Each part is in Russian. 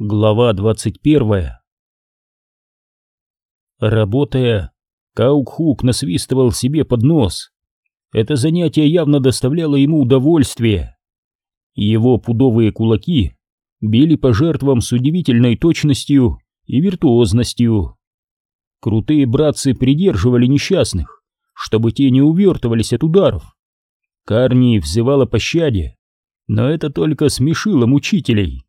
Глава 21 Работая, Каукхук насвистывал себе под нос. Это занятие явно доставляло ему удовольствие. Его пудовые кулаки били по жертвам с удивительной точностью и виртуозностью. Крутые братцы придерживали несчастных, чтобы те не увертывались от ударов. Карни взывала пощаде, но это только смешило мучителей.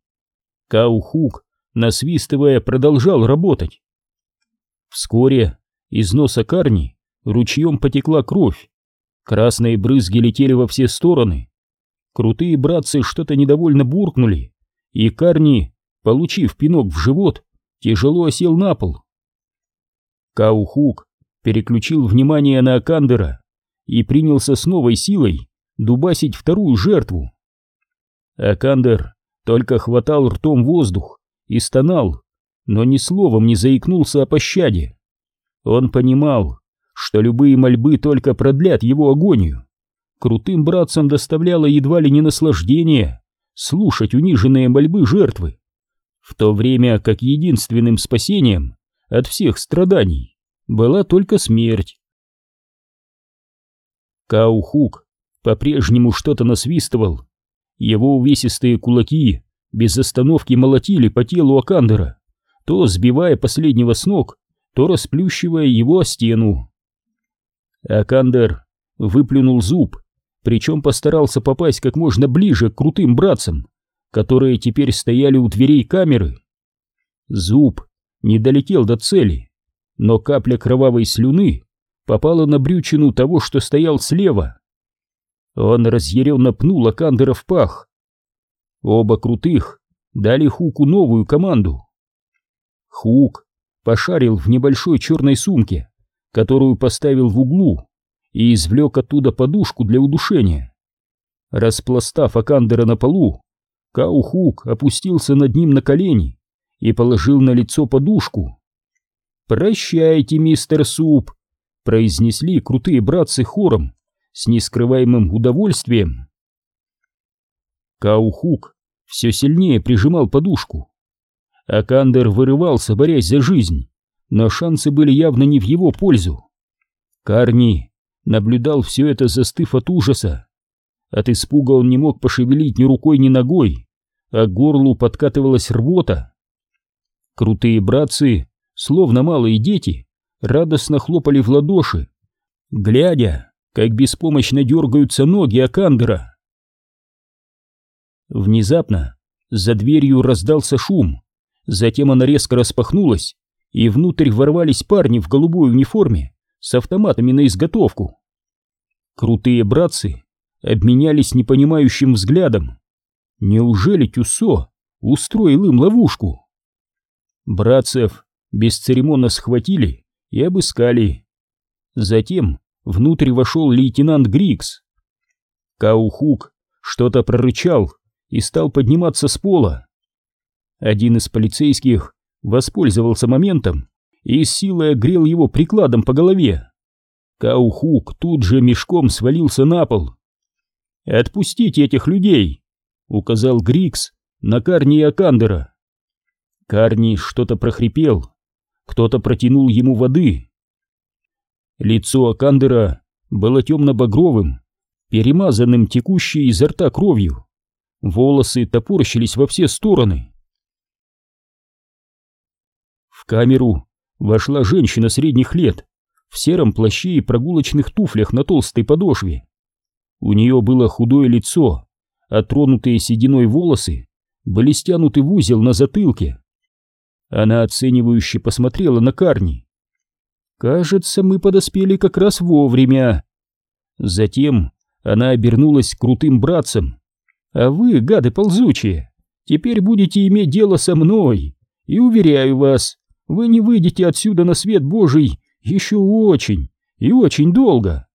Каухук, насвистывая, продолжал работать. Вскоре из носа Карни ручьем потекла кровь. Красные брызги летели во все стороны. Крутые братцы что-то недовольно буркнули, и Карни, получив пинок в живот, тяжело осел на пол. Каухук переключил внимание на Акандера и принялся с новой силой дубасить вторую жертву. Акандер только хватал ртом воздух и стонал, но ни словом не заикнулся о пощаде. Он понимал, что любые мольбы только продлят его агонию. Крутым братцам доставляло едва ли не наслаждение слушать униженные мольбы жертвы, в то время как единственным спасением от всех страданий была только смерть. Каухук по-прежнему что-то насвистывал, его увесистые кулаки без остановки молотили по телу Акандера, то сбивая последнего с ног, то расплющивая его о стену. Акандер выплюнул зуб, причем постарался попасть как можно ближе к крутым братцам, которые теперь стояли у дверей камеры. Зуб не долетел до цели, но капля кровавой слюны попала на брючину того, что стоял слева. Он разъяренно пнул Акандера в пах. Оба крутых дали Хуку новую команду. Хук пошарил в небольшой черной сумке, которую поставил в углу, и извлек оттуда подушку для удушения. Распластав Акандера на полу, Каухук опустился над ним на колени и положил на лицо подушку. «Прощайте, мистер Суп!» — произнесли крутые братцы хором с нескрываемым удовольствием. Каухук все сильнее прижимал подушку. Акандер вырывался, борясь за жизнь, но шансы были явно не в его пользу. Карни наблюдал все это, застыв от ужаса. От испуга он не мог пошевелить ни рукой, ни ногой, а к горлу подкатывалась рвота. Крутые братцы, словно малые дети, радостно хлопали в ладоши, глядя, как беспомощно дергаются ноги Акандера. Внезапно за дверью раздался шум, затем она резко распахнулась, и внутрь ворвались парни в голубой униформе с автоматами на изготовку. Крутые братцы обменялись непонимающим взглядом. Неужели Тюсо устроил им ловушку? Братцев бесцеремонно схватили и обыскали. Затем внутрь вошел лейтенант Грикс. Каухук что-то прорычал и стал подниматься с пола. Один из полицейских воспользовался моментом и с силой огрел его прикладом по голове. Каухук тут же мешком свалился на пол. «Отпустите этих людей!» — указал Грикс на Карни и Акандера. Карни что-то прохрипел, кто-то протянул ему воды. Лицо Акандера было темно-багровым, перемазанным текущей изо рта кровью. Волосы топорщились во все стороны. В камеру вошла женщина средних лет в сером плаще и прогулочных туфлях на толстой подошве. У нее было худое лицо, а тронутые сединой волосы были стянуты в узел на затылке. Она оценивающе посмотрела на Карни. Кажется, мы подоспели как раз вовремя. Затем она обернулась крутым братцам. А вы, гады ползучие, теперь будете иметь дело со мной. И уверяю вас, вы не выйдете отсюда на свет Божий еще очень и очень долго.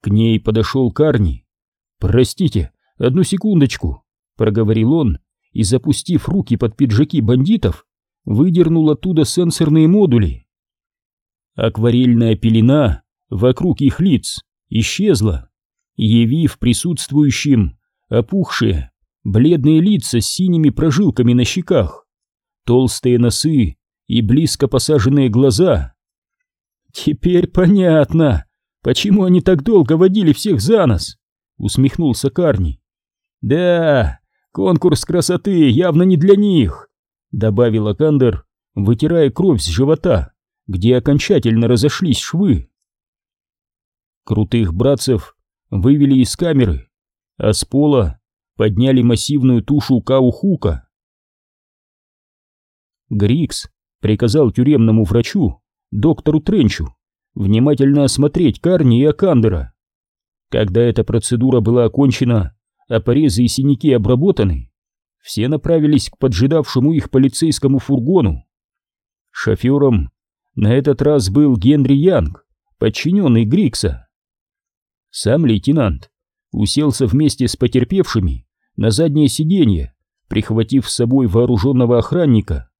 К ней подошел Карни. «Простите, одну секундочку», — проговорил он, и, запустив руки под пиджаки бандитов, выдернул оттуда сенсорные модули. Акварельная пелена вокруг их лиц исчезла, явив присутствующим опухшие, бледные лица с синими прожилками на щеках, толстые носы и близко посаженные глаза. «Теперь понятно, почему они так долго водили всех за нос», — усмехнулся Карни. «Да, конкурс красоты явно не для них», — добавил Акандер, вытирая кровь с живота, где окончательно разошлись швы. Крутых братцев вывели из камеры, а с пола подняли массивную тушу Каухука. Грикс приказал тюремному врачу, доктору Тренчу, внимательно осмотреть Карни и Акандера. Когда эта процедура была окончена, а порезы и синяки обработаны, все направились к поджидавшему их полицейскому фургону. Шофером на этот раз был Генри Янг, подчиненный Грикса. Сам лейтенант уселся вместе с потерпевшими на заднее сиденье, прихватив с собой вооруженного охранника.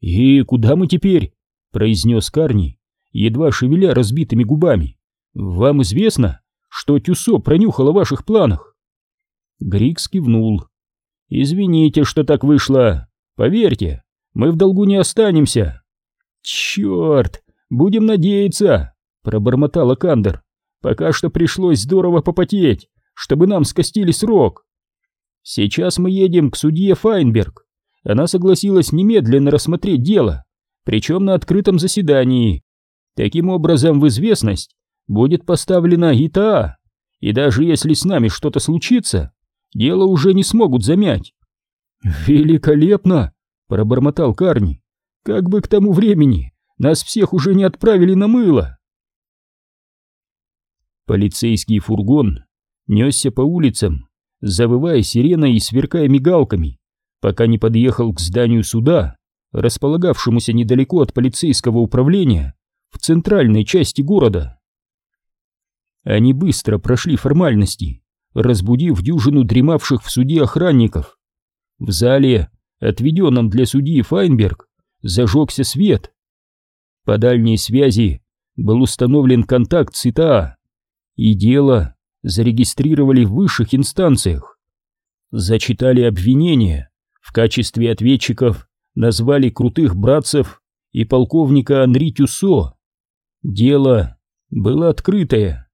«И куда мы теперь?» — произнес Карни, едва шевеля разбитыми губами. «Вам известно, что Тюсо пронюхал о ваших планах?» Грикс кивнул. «Извините, что так вышло. Поверьте, мы в долгу не останемся». «Черт, будем надеяться», — пробормотал Акандер. «Пока что пришлось здорово попотеть, чтобы нам скостили срок. Сейчас мы едем к судье Файнберг. Она согласилась немедленно рассмотреть дело, причем на открытом заседании. Таким образом, в известность будет поставлена ИТА, и даже если с нами что-то случится, дело уже не смогут замять. «Великолепно!» — пробормотал Карни. «Как бы к тому времени нас всех уже не отправили на мыло!» Полицейский фургон несся по улицам, завывая сиреной и сверкая мигалками, пока не подъехал к зданию суда, располагавшемуся недалеко от полицейского управления в центральной части города. Они быстро прошли формальности, разбудив дюжину дремавших в суде охранников. В зале, отведенном для судьи Файнберг, зажегся свет. По дальней связи был установлен контакт с ИТА, и дело зарегистрировали в высших инстанциях. Зачитали обвинения, в качестве ответчиков назвали крутых братцев и полковника Анри Тюссо. Дело было открытое.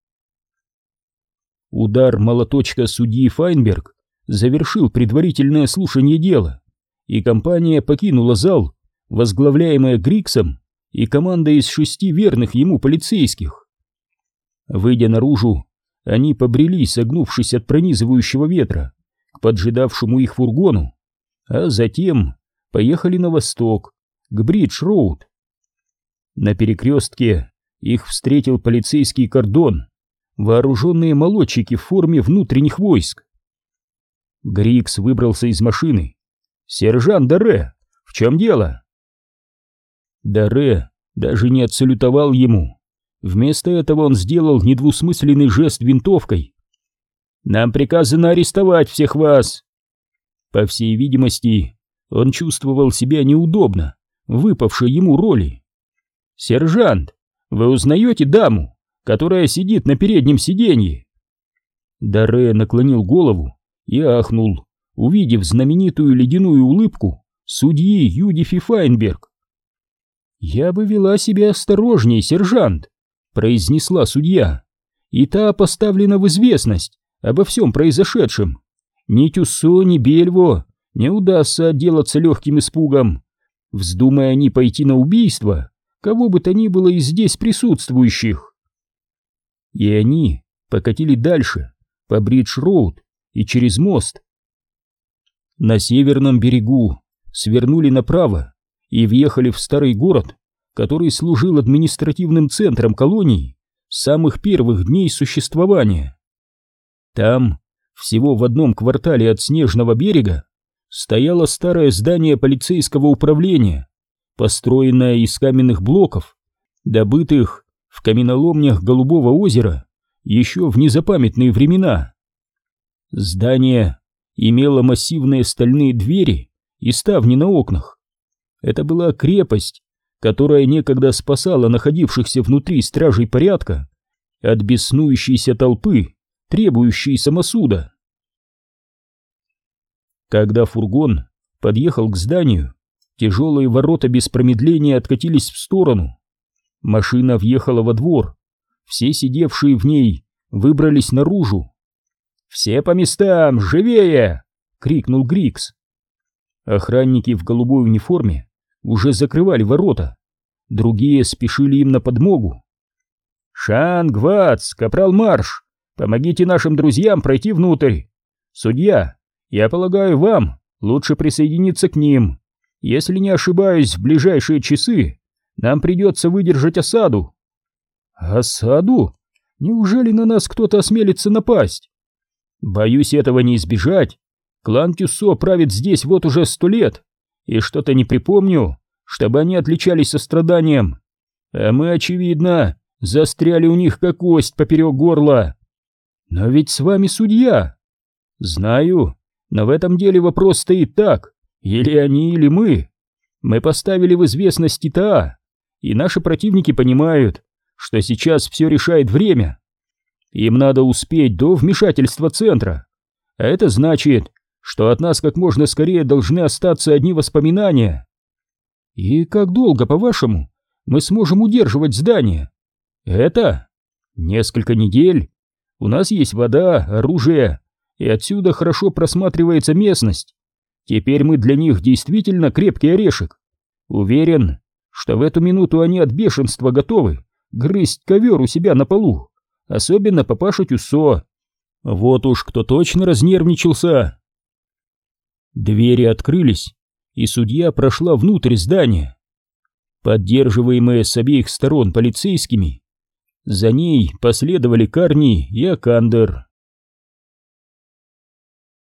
Удар молоточка судьи Файнберг завершил предварительное слушание дела, и компания покинула зал, возглавляемая Гриксом и командой из шести верных ему полицейских. Выйдя наружу, они побрели, согнувшись от пронизывающего ветра, к поджидавшему их фургону, а затем поехали на восток, к Бридж-Роуд. На перекрестке их встретил полицейский кордон, вооруженные молодчики в форме внутренних войск. Грикс выбрался из машины. «Сержант Даре, в чем дело?» Даре даже не отсалютовал ему. Вместо этого он сделал недвусмысленный жест винтовкой. «Нам приказано арестовать всех вас!» По всей видимости, он чувствовал себя неудобно, выпавшей ему роли. «Сержант, вы узнаете даму, которая сидит на переднем сиденье?» Даре наклонил голову и ахнул, увидев знаменитую ледяную улыбку судьи Юдифи Файнберг. «Я бы вела себя осторожнее, сержант», произнесла судья, и та поставлена в известность обо всем произошедшем. Ни Тюссо, ни Бельво не удастся отделаться легким испугом. Вздумая они пойти на убийство, кого бы то ни было из здесь присутствующих. И они покатили дальше, по Бридж-Роуд и через мост. На северном берегу свернули направо и въехали в старый город, который служил административным центром колонии с самых первых дней существования. Там, всего в одном квартале от Снежного берега, стояло старое здание полицейского управления, построенное из каменных блоков, добытых в каменоломнях Голубого озера еще в незапамятные времена. Здание имело массивные стальные двери и ставни на окнах. Это была крепость, которая некогда спасала находившихся внутри стражей порядка от беснующейся толпы, требующей самосуда. Когда фургон подъехал к зданию, тяжелые ворота без промедления откатились в сторону. Машина въехала во двор. Все сидевшие в ней выбрались наружу. «Все по местам! Живее!» — крикнул Грикс. Охранники в голубой униформе уже закрывали ворота. Другие спешили им на подмогу. «Шанг, Ватс, капрал Марш, помогите нашим друзьям пройти внутрь. Судья, я полагаю, вам лучше присоединиться к ним. Если не ошибаюсь, в ближайшие часы нам придется выдержать осаду». «Осаду? Неужели на нас кто-то осмелится напасть?» «Боюсь, этого не избежать. Клан Тюсо правит здесь вот уже сто лет, и что-то не припомню, чтобы они отличались состраданием. А мы, очевидно, застряли у них как кость поперек горла. Но ведь с вами судья. Знаю, но в этом деле вопрос стоит так, или они, или мы. Мы поставили в известность ТА, и наши противники понимают, что сейчас все решает время. Им надо успеть до вмешательства центра. А это значит, что от нас как можно скорее должны остаться одни воспоминания. И как долго, по-вашему, мы сможем удерживать здание? Это? Несколько недель. У нас есть вода, оружие, и отсюда хорошо просматривается местность. Теперь мы для них действительно крепкий орешек. Уверен, что в эту минуту они от бешенства готовы грызть ковер у себя на полу, особенно папаша Тюсо. Вот уж кто точно разнервничался. Двери открылись, и судья прошла внутрь здания. Поддерживаемые с обеих сторон полицейскими, за ней последовали Карни и Акандер.